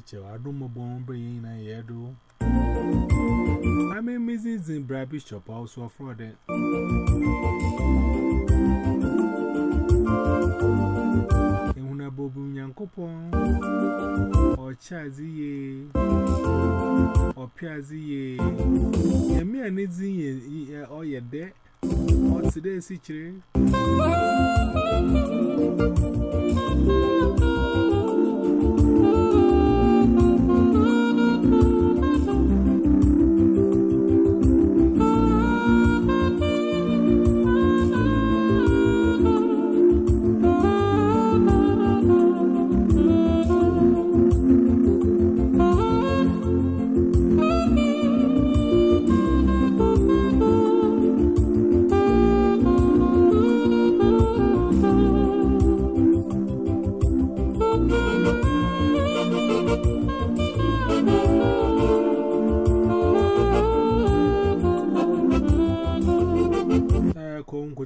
church, I don't know, born bringing a yedo. I mean, Mrs. in Brad Bishop also for that. In a bobu yankopon or chazi or piazzi, and me and it's in or your debt.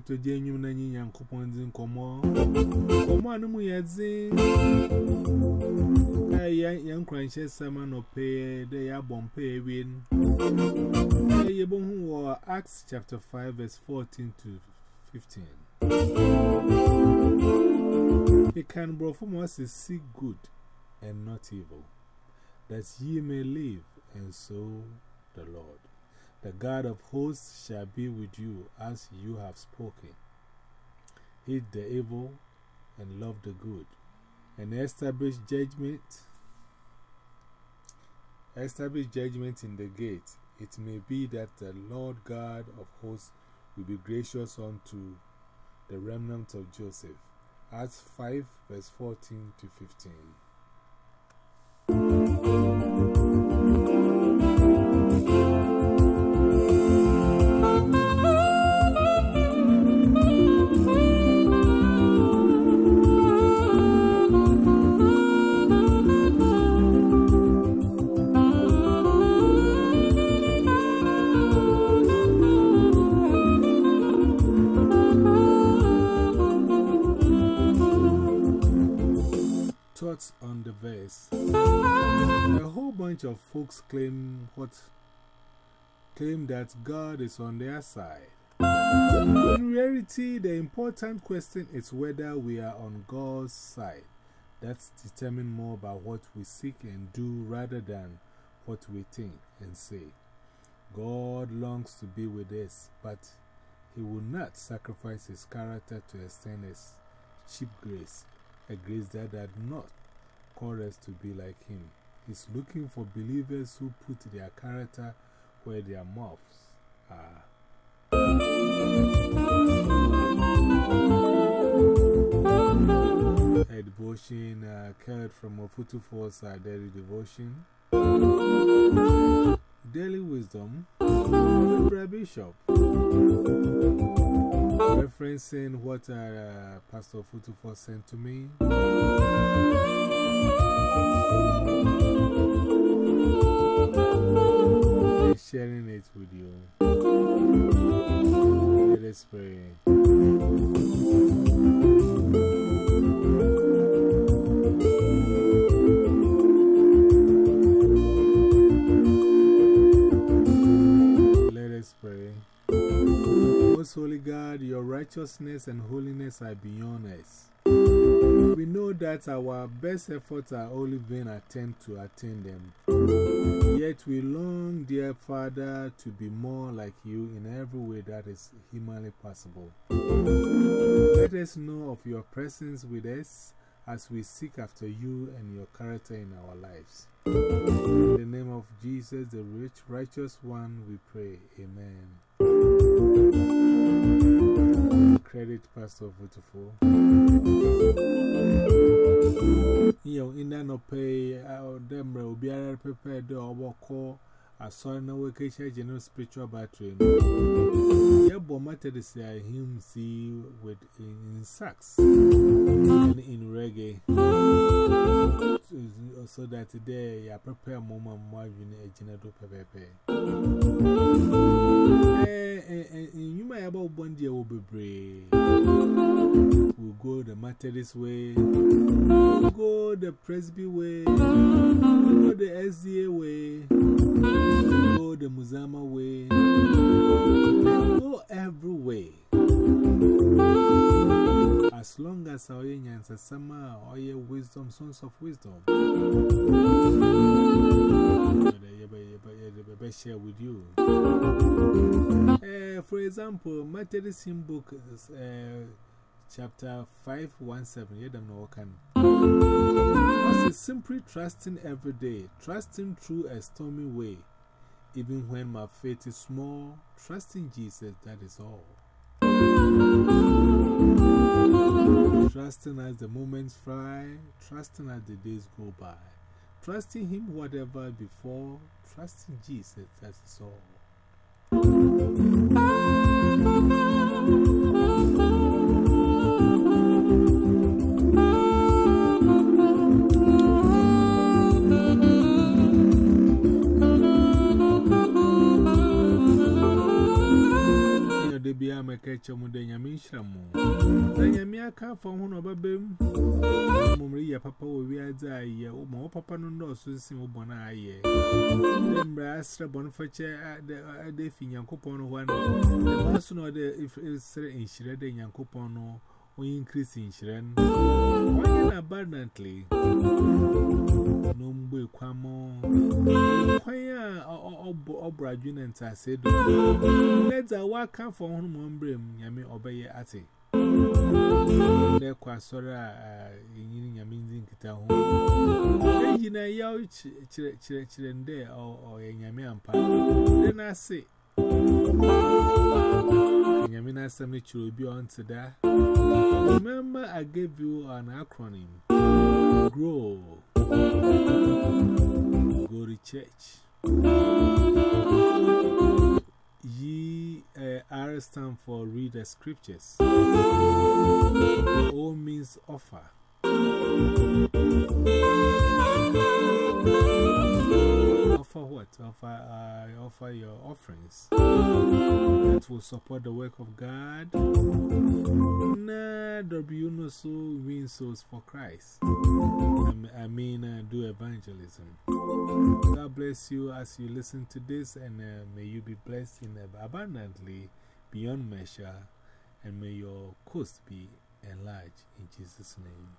To genuine and young coupons in Como. Come on, we had seen a young crunches, summer no pay, they are bomb pay win. A bon war Acts chapter 5, verse 14 to 15. He can bro from us is seek good and not evil, that ye may live, and so the Lord. The God of hosts shall be with you as you have spoken. Hate the evil and love the good, and establish judgment. Establish judgment in the gate. It may be that the Lord God of hosts will be gracious unto the remnant of Joseph. Acts 5, verse 14 to 15. Bunch of folks claim what claim that God is on their side. In reality, the important question is whether we are on God's side. That's determined more by what we seek and do rather than what we think and say. God longs to be with us, but He will not sacrifice His character to extend His cheap grace, a grace that does not call us to be like Him. He's looking for believers who put their character where their mouths are. Devotion uh, carried from Ofutu Force uh, Daily Devotion. Daily Wisdom, Brad Bishop. Referencing what uh, Pastor Ofutu sent to me. Sharing it with you. Let us pray. Let us pray. Most Holy God, your righteousness and holiness are beyond us. We know that our best efforts are only vain attempts to attain them. Yet we long, dear Father, to be more like you in every way that is humanly possible. Let us know of your presence with us as we seek after you and your character in our lives. In the name of Jesus, the rich, righteous one, we pray. Amen. Credit Pastor Beautiful. In that no pay, them will be prepared or call a son no vacation general spiritual battery. Yeah, but matter to say him see with in sax and in reggae. So that today, I prepare moment more in a general pepe. Eh, eh, eh, you might have one year will be brave. We'll go the Methodist way, we'll go the Presby way, we'll go the SDA way, we'll go the Musama way, we'll go every way. As long as our and summer or your wisdom, sons of wisdom, share with you. Uh, for example, Methodist hymn book, uh, chapter 517, yeah, know what can. Simply trusting every day, trusting through a stormy way, even when my faith is small, trusting Jesus, that is all. Trusting as the moments fly, trusting as the days go by. Trusting Him whatever before, trusting Jesus, that's all. Ah! Bia make a chamude yamishramu. Then Yamiaka from one of a bim. Mumria papa will be a day, or more papa no no Susan Bona. Then Brastra Bonfacher at the day in Yankopon one. The person or the if it's in Shred and Yankopono or increase in Shred. Why abundantly? No mbe kwamo. Kwaya obra junent I said, Let's a walk for one membrane, Yami obey at it. There was Sora in Yamin Kita home. You know, yaw children there or Yami and Pa. Then I Summit will be on to that. Remember, I gave you an acronym GROW. Go to church. Ye uh, R stand for read the scriptures. O means offer. Offer what? Offer, uh, offer your offerings will support the work of God. Nah, you know so win souls for Christ. I mean, uh, do evangelism. God bless you as you listen to this, and uh, may you be blessed in abundantly beyond measure, and may your coast be enlarged in Jesus' name.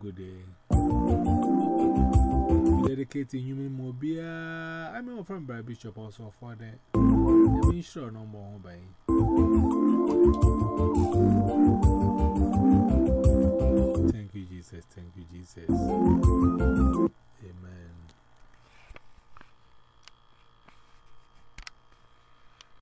Good day. Dedicating human mobile. I'm a friend by Bishop also for that never insure no more, babe. Thank you, Jesus. Thank you, Jesus.